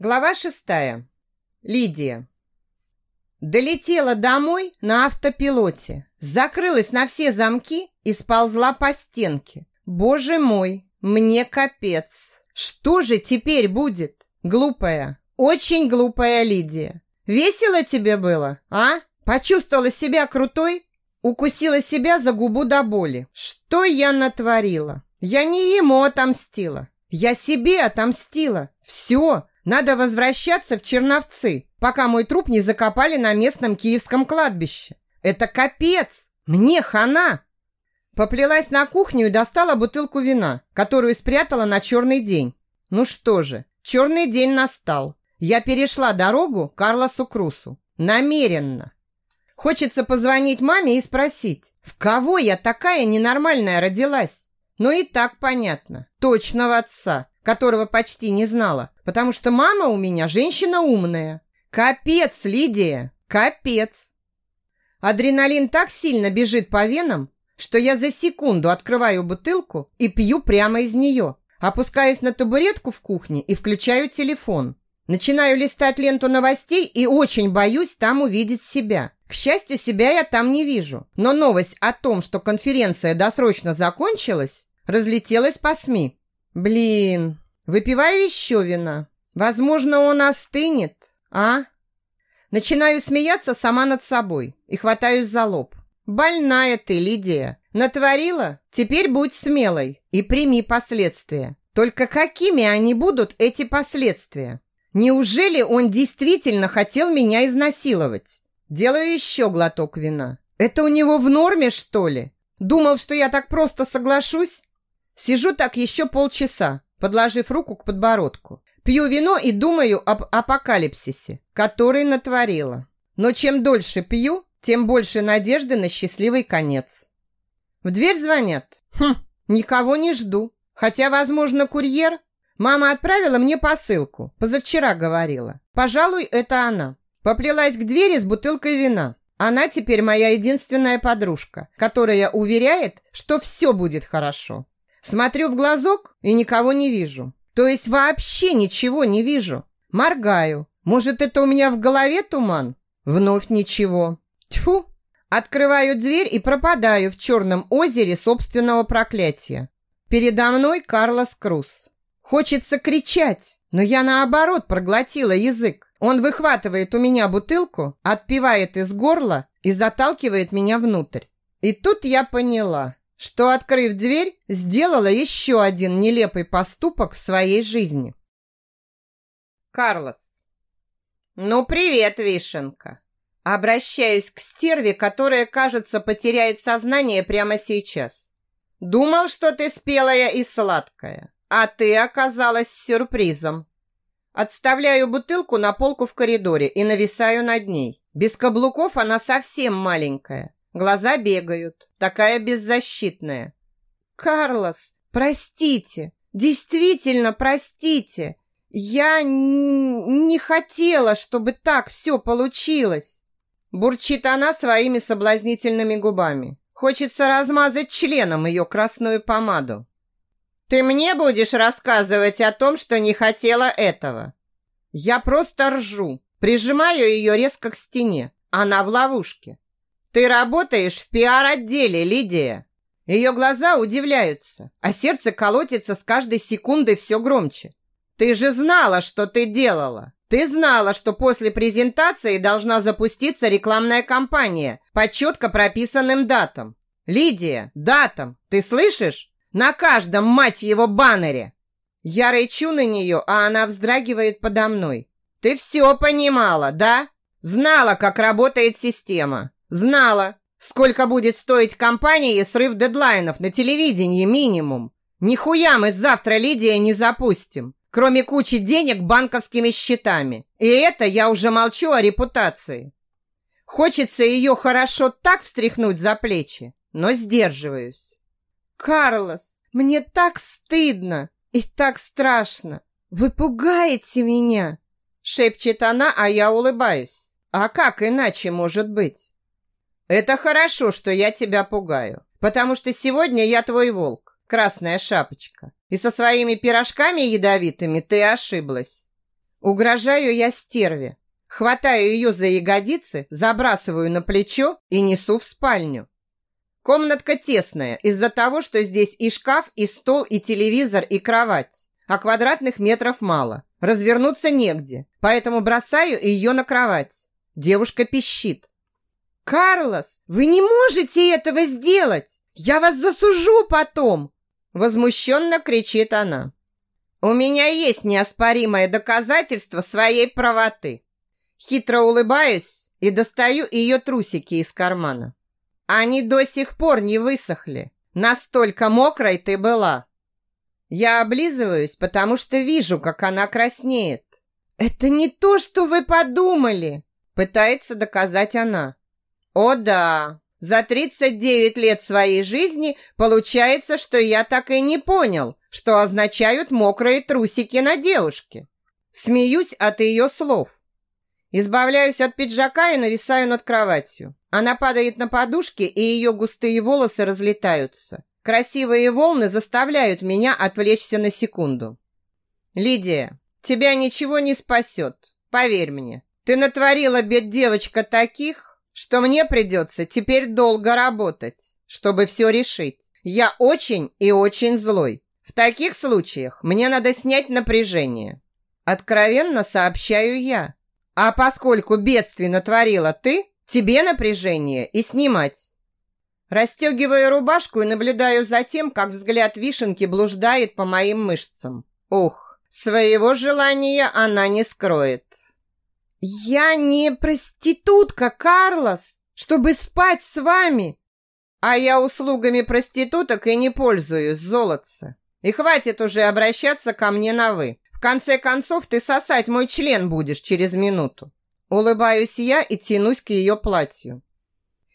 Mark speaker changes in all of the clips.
Speaker 1: Глава шестая. Лидия. Долетела домой на автопилоте, закрылась на все замки и сползла по стенке. Боже мой, мне капец. Что же теперь будет? Глупая, очень глупая Лидия. Весело тебе было, а? Почувствовала себя крутой? Укусила себя за губу до боли. Что я натворила? Я не ему отомстила. Я себе отомстила. Все, надо возвращаться в Черновцы, пока мой труп не закопали на местном киевском кладбище. Это капец! Мне хана!» Поплелась на кухню и достала бутылку вина, которую спрятала на черный день. Ну что же, черный день настал. Я перешла дорогу Карлосу Крусу. Намеренно. Хочется позвонить маме и спросить, в кого я такая ненормальная родилась? Но и так понятно. Точного отца которого почти не знала, потому что мама у меня женщина умная. Капец, Лидия, капец. Адреналин так сильно бежит по венам, что я за секунду открываю бутылку и пью прямо из нее. Опускаюсь на табуретку в кухне и включаю телефон. Начинаю листать ленту новостей и очень боюсь там увидеть себя. К счастью, себя я там не вижу. Но новость о том, что конференция досрочно закончилась, разлетелась по СМИ. Блин, выпиваю еще вина. Возможно, он остынет, а? Начинаю смеяться сама над собой и хватаюсь за лоб. Больная ты, Лидия. Натворила? Теперь будь смелой и прими последствия. Только какими они будут, эти последствия? Неужели он действительно хотел меня изнасиловать? Делаю еще глоток вина. Это у него в норме, что ли? Думал, что я так просто соглашусь? Сижу так еще полчаса, подложив руку к подбородку. Пью вино и думаю об апокалипсисе, который натворила. Но чем дольше пью, тем больше надежды на счастливый конец. В дверь звонят. Хм, никого не жду. Хотя, возможно, курьер. Мама отправила мне посылку. Позавчера говорила. Пожалуй, это она. Поплелась к двери с бутылкой вина. Она теперь моя единственная подружка, которая уверяет, что все будет хорошо. Смотрю в глазок и никого не вижу. То есть вообще ничего не вижу. Моргаю. Может, это у меня в голове туман? Вновь ничего. Тьфу! Открываю дверь и пропадаю в черном озере собственного проклятия. Передо мной Карлос Круз. Хочется кричать, но я наоборот проглотила язык. Он выхватывает у меня бутылку, отпивает из горла и заталкивает меня внутрь. И тут я поняла, что, открыв дверь, сделала еще один нелепый поступок в своей жизни. Карлос. Ну, привет, Вишенка. Обращаюсь к стерве, которая, кажется, потеряет сознание прямо сейчас. Думал, что ты спелая и сладкая, а ты оказалась сюрпризом. Отставляю бутылку на полку в коридоре и нависаю над ней. Без каблуков она совсем маленькая. Глаза бегают, такая беззащитная. Карлос, простите, действительно простите. Я не хотела, чтобы так все получилось. Бурчит она своими соблазнительными губами. Хочется размазать членом ее красную помаду. Ты мне будешь рассказывать о том, что не хотела этого. Я просто ржу, прижимаю ее резко к стене. Она в ловушке. Ты работаешь в пиар-отделе, Лидия. Ее глаза удивляются, а сердце колотится с каждой секундой все громче. Ты же знала, что ты делала. Ты знала, что после презентации должна запуститься рекламная кампания по четко прописанным датам. Лидия, датам, ты слышишь? На каждом, мать его, баннере. Я рычу на нее, а она вздрагивает подо мной. Ты все понимала, да? Знала, как работает система. Знала, сколько будет стоить компании срыв дедлайнов на телевидении минимум. Нихуя мы завтра Лидия не запустим, кроме кучи денег банковскими счетами. И это я уже молчу о репутации. Хочется ее хорошо так встряхнуть за плечи, но сдерживаюсь. Карлос, мне так стыдно и так страшно. Вы пугаете меня, шепчет она, а я улыбаюсь. А как иначе может быть? Это хорошо, что я тебя пугаю, потому что сегодня я твой волк, красная шапочка. И со своими пирожками ядовитыми ты ошиблась. Угрожаю я стерве. Хватаю ее за ягодицы, забрасываю на плечо и несу в спальню. Комнатка тесная из-за того, что здесь и шкаф, и стол, и телевизор, и кровать. А квадратных метров мало. Развернуться негде, поэтому бросаю ее на кровать. Девушка пищит. «Карлос, вы не можете этого сделать! Я вас засужу потом!» Возмущенно кричит она. «У меня есть неоспоримое доказательство своей правоты». Хитро улыбаюсь и достаю ее трусики из кармана. Они до сих пор не высохли. Настолько мокрой ты была. Я облизываюсь, потому что вижу, как она краснеет. Это не то, что вы подумали, пытается доказать она. О да, за 39 лет своей жизни получается, что я так и не понял, что означают мокрые трусики на девушке. Смеюсь от ее слов. Избавляюсь от пиджака и нависаю над кроватью. Она падает на подушки, и ее густые волосы разлетаются. Красивые волны заставляют меня отвлечься на секунду. Лидия, тебя ничего не спасет, поверь мне. Ты натворила бед девочка таких, что мне придется теперь долго работать, чтобы все решить. Я очень и очень злой. В таких случаях мне надо снять напряжение. Откровенно сообщаю я. А поскольку бедствие натворила ты, тебе напряжение и снимать. Растегиваю рубашку и наблюдаю за тем, как взгляд вишенки блуждает по моим мышцам. Ух, своего желания она не скроет. «Я не проститутка, Карлос, чтобы спать с вами!» «А я услугами проституток и не пользуюсь, золотце. И хватит уже обращаться ко мне на «вы». В конце концов, ты сосать мой член будешь через минуту. Улыбаюсь я и тянусь к ее платью.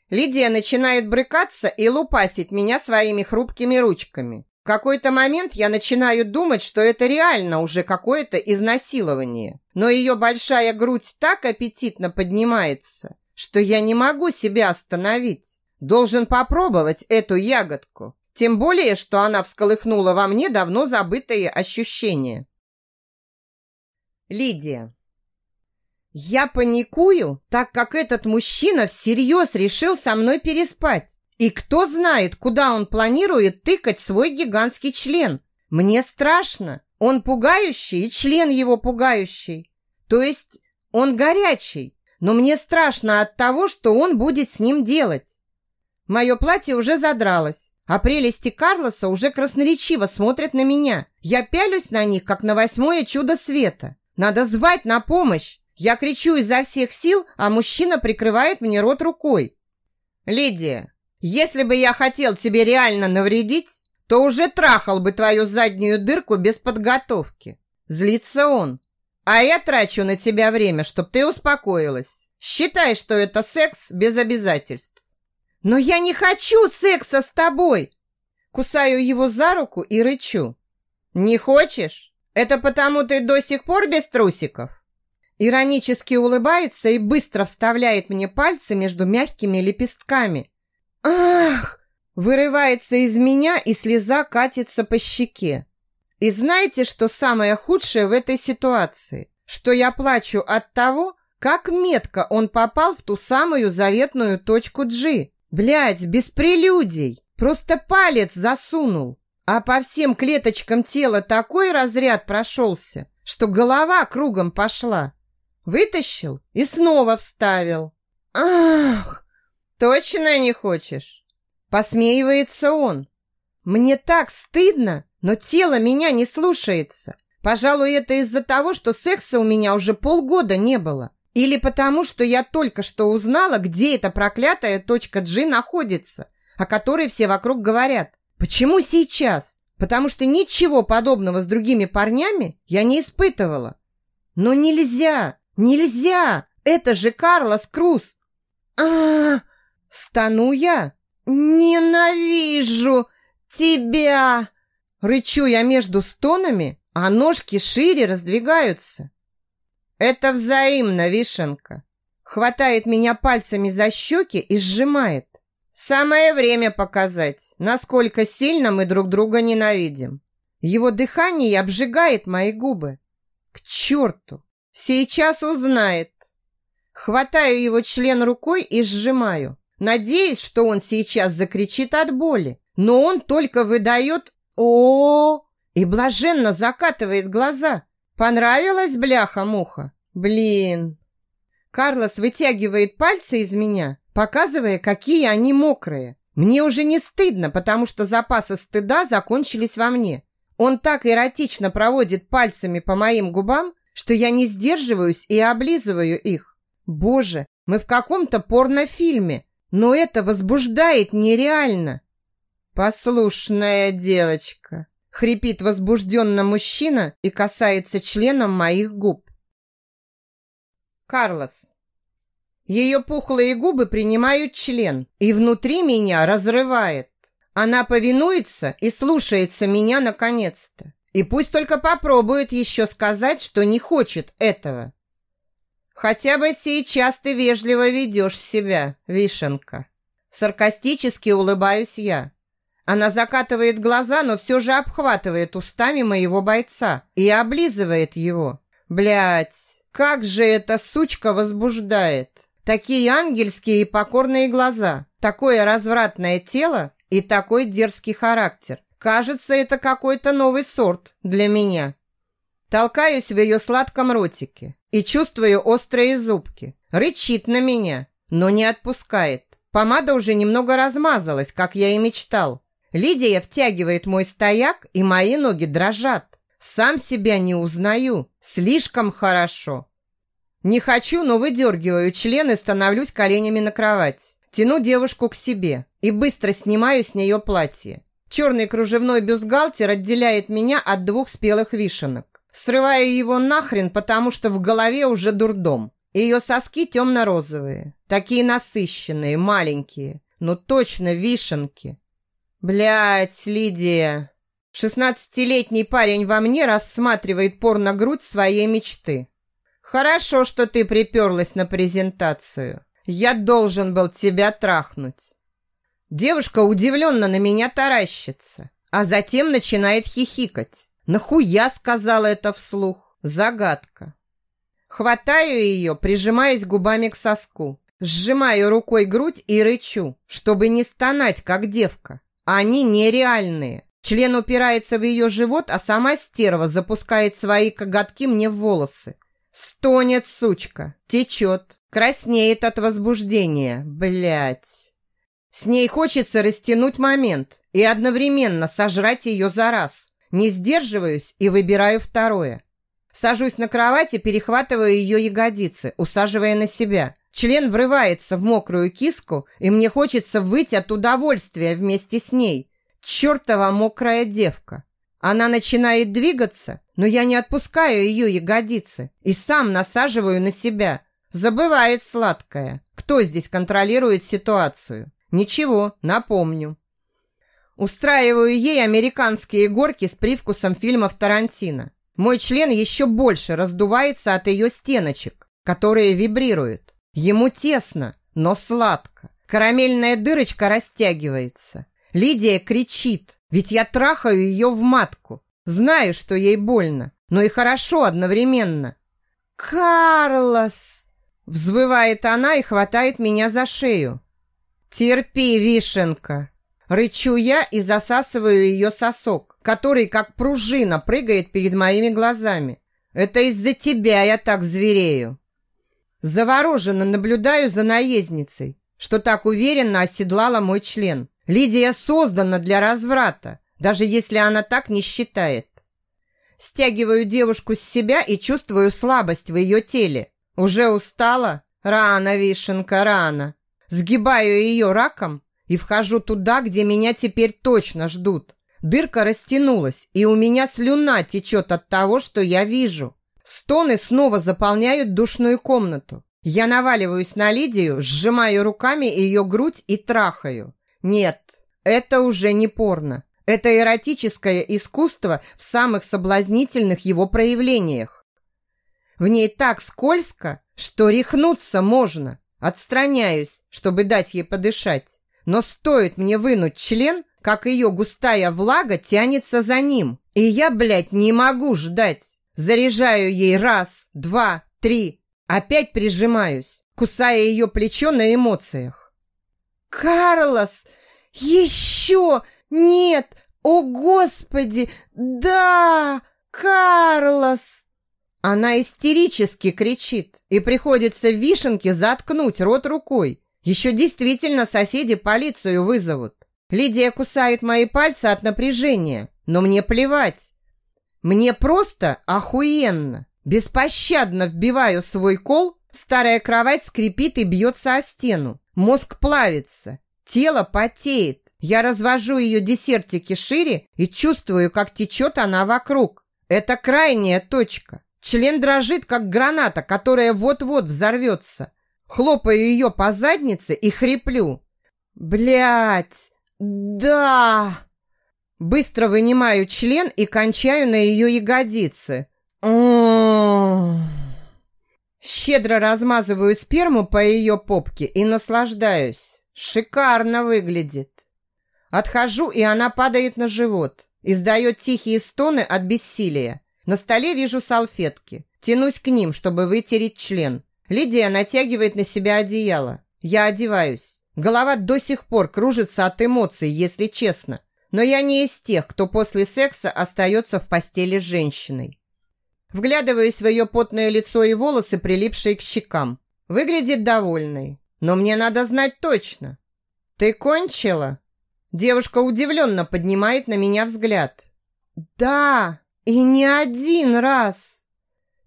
Speaker 1: Лидия начинает брыкаться и лупасить меня своими хрупкими ручками. В какой-то момент я начинаю думать, что это реально уже какое-то изнасилование. Но ее большая грудь так аппетитно поднимается, что я не могу себя остановить. Должен попробовать эту ягодку. Тем более, что она всколыхнула во мне давно забытые ощущения. Лидия. Я паникую, так как этот мужчина всерьез решил со мной переспать. И кто знает, куда он планирует тыкать свой гигантский член. Мне страшно. Он пугающий, и член его пугающий. То есть он горячий, но мне страшно от того, что он будет с ним делать. Мое платье уже задралось, а прелести Карлоса уже красноречиво смотрят на меня. Я пялюсь на них, как на восьмое чудо света. Надо звать на помощь. Я кричу изо всех сил, а мужчина прикрывает мне рот рукой. Лидия, если бы я хотел тебе реально навредить, то уже трахал бы твою заднюю дырку без подготовки. Злится он. А я трачу на тебя время, чтобы ты успокоилась. Считай, что это секс без обязательств. Но я не хочу секса с тобой. Кусаю его за руку и рычу. Не хочешь? Это потому ты до сих пор без трусиков? Иронически улыбается и быстро вставляет мне пальцы между мягкими лепестками. Ах! Вырывается из меня, и слеза катится по щеке. И знаете, что самое худшее в этой ситуации? Что я плачу от того, как метко он попал в ту самую заветную точку G. Блядь, без прелюдий. Просто палец засунул. А по всем клеточкам тела такой разряд прошелся, что голова кругом пошла. Вытащил и снова вставил. Ах! Точно не хочешь? Посмеивается он. Мне так стыдно, но тело меня не слушается. Пожалуй, это из-за того, что секса у меня уже полгода не было. Или потому, что я только что узнала, где эта проклятая точка G находится, о которой все вокруг говорят. Почему сейчас? Потому что ничего подобного с другими парнями я не испытывала. Но нельзя, нельзя! Это же Карлос Круз! а, -а, Стану я! Ненавижу тебя! Рычу я между стонами, а ножки шире раздвигаются. Это взаимно, Вишенка. Хватает меня пальцами за щеки и сжимает. Самое время показать, насколько сильно мы друг друга ненавидим. Его дыхание обжигает мои губы. К черту! Сейчас узнает. Хватаю его член рукой и сжимаю. Надеюсь, что он сейчас закричит от боли. Но он только выдает о, -о, -о и блаженно закатывает глаза. Понравилась бляха-муха? Блин. Карлос вытягивает пальцы из меня, показывая, какие они мокрые. Мне уже не стыдно, потому что запасы стыда закончились во мне. Он так эротично проводит пальцами по моим губам, что я не сдерживаюсь и облизываю их. Боже, мы в каком-то порнофильме, но это возбуждает нереально. Послушная девочка, хрипит возбужденно мужчина и касается членом моих губ. Карлос. Ее пухлые губы принимают член, и внутри меня разрывает. Она повинуется и слушается меня наконец-то. И пусть только попробует еще сказать, что не хочет этого. Хотя бы сейчас ты вежливо ведешь себя, Вишенка. Саркастически улыбаюсь я. Она закатывает глаза, но все же обхватывает устами моего бойца и облизывает его. Блять, как же эта сучка возбуждает. Такие ангельские и покорные глаза, такое развратное тело и такой дерзкий характер. Кажется, это какой-то новый сорт для меня. Толкаюсь в ее сладком ротике и чувствую острые зубки. Рычит на меня, но не отпускает. Помада уже немного размазалась, как я и мечтал. Лидия втягивает мой стояк, и мои ноги дрожат. Сам себя не узнаю. Слишком хорошо. Не хочу, но выдергиваю член и становлюсь коленями на кровать. Тяну девушку к себе и быстро снимаю с нее платье. Черный кружевной бюстгальтер отделяет меня от двух спелых вишенок. Срываю его нахрен, потому что в голове уже дурдом. Ее соски темно-розовые, такие насыщенные, маленькие, но точно вишенки. Блять, Лидия. Шестнадцатилетний парень во мне рассматривает порно-грудь своей мечты. Хорошо, что ты приперлась на презентацию. Я должен был тебя трахнуть. Девушка удивленно на меня таращится, а затем начинает хихикать. Нахуя сказала это вслух? Загадка. Хватаю ее, прижимаясь губами к соску. Сжимаю рукой грудь и рычу, чтобы не стонать, как девка. Они нереальные. Член упирается в ее живот, а сама стерва запускает свои коготки мне в волосы. Стонет, сучка, течет, краснеет от возбуждения. Блять. С ней хочется растянуть момент и одновременно сожрать ее за раз. Не сдерживаюсь и выбираю второе. Сажусь на кровати, перехватываю ее ягодицы, усаживая на себя. Член врывается в мокрую киску, и мне хочется выйти от удовольствия вместе с ней. Чертова мокрая девка. Она начинает двигаться, но я не отпускаю ее ягодицы и сам насаживаю на себя. Забывает сладкое. Кто здесь контролирует ситуацию? Ничего, напомню. Устраиваю ей американские горки с привкусом фильмов Тарантино. Мой член еще больше раздувается от ее стеночек, которые вибрируют. Ему тесно, но сладко. Карамельная дырочка растягивается. Лидия кричит, ведь я трахаю ее в матку. Знаю, что ей больно, но и хорошо одновременно. «Карлос!» Взвывает она и хватает меня за шею. «Терпи, вишенка!» Рычу я и засасываю ее сосок, который как пружина прыгает перед моими глазами. Это из-за тебя я так зверею. Завороженно наблюдаю за наездницей, что так уверенно оседлала мой член. Лидия создана для разврата, даже если она так не считает. Стягиваю девушку с себя и чувствую слабость в ее теле. Уже устала? Рано, вишенка, рано. Сгибаю ее раком и вхожу туда, где меня теперь точно ждут. Дырка растянулась, и у меня слюна течет от того, что я вижу. Стоны снова заполняют душную комнату. Я наваливаюсь на Лидию, сжимаю руками ее грудь и трахаю. Нет, это уже не порно. Это эротическое искусство в самых соблазнительных его проявлениях. В ней так скользко, что рехнуться можно. Отстраняюсь, чтобы дать ей подышать. Но стоит мне вынуть член, как ее густая влага тянется за ним. И я, блядь, не могу ждать. Заряжаю ей раз, два, три. Опять прижимаюсь, кусая ее плечо на эмоциях. «Карлос! Еще! Нет! О, Господи! Да! Карлос!» Она истерически кричит, и приходится вишенке заткнуть рот рукой. Еще действительно соседи полицию вызовут. Лидия кусает мои пальцы от напряжения, но мне плевать. Мне просто охуенно. Беспощадно вбиваю свой кол, старая кровать скрипит и бьется о стену. Мозг плавится, тело потеет. Я развожу ее десертики шире и чувствую, как течет она вокруг. Это крайняя точка. Член дрожит, как граната, которая вот-вот взорвется. Хлопаю ее по заднице и хриплю. Блять, да! Быстро вынимаю член и кончаю на ее ягодице. Щедро размазываю сперму по ее попке и наслаждаюсь. Шикарно выглядит. Отхожу, и она падает на живот. Издает тихие стоны от бессилия. На столе вижу салфетки. Тянусь к ним, чтобы вытереть член. Лидия натягивает на себя одеяло. Я одеваюсь. Голова до сих пор кружится от эмоций, если честно. Но я не из тех, кто после секса остается в постели с женщиной. Вглядываюсь в ее потное лицо и волосы, прилипшие к щекам. Выглядит довольной. Но мне надо знать точно. «Ты кончила?» Девушка удивленно поднимает на меня взгляд. «Да, и не один раз!»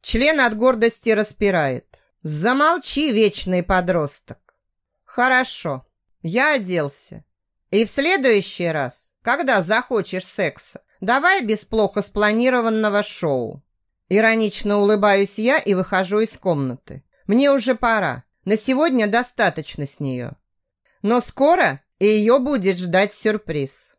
Speaker 1: Член от гордости распирает. Замолчи, вечный подросток. Хорошо, я оделся. И в следующий раз, когда захочешь секса, давай без плохо спланированного шоу. Иронично улыбаюсь я и выхожу из комнаты. Мне уже пора. На сегодня достаточно с нее. Но скоро ее будет ждать сюрприз.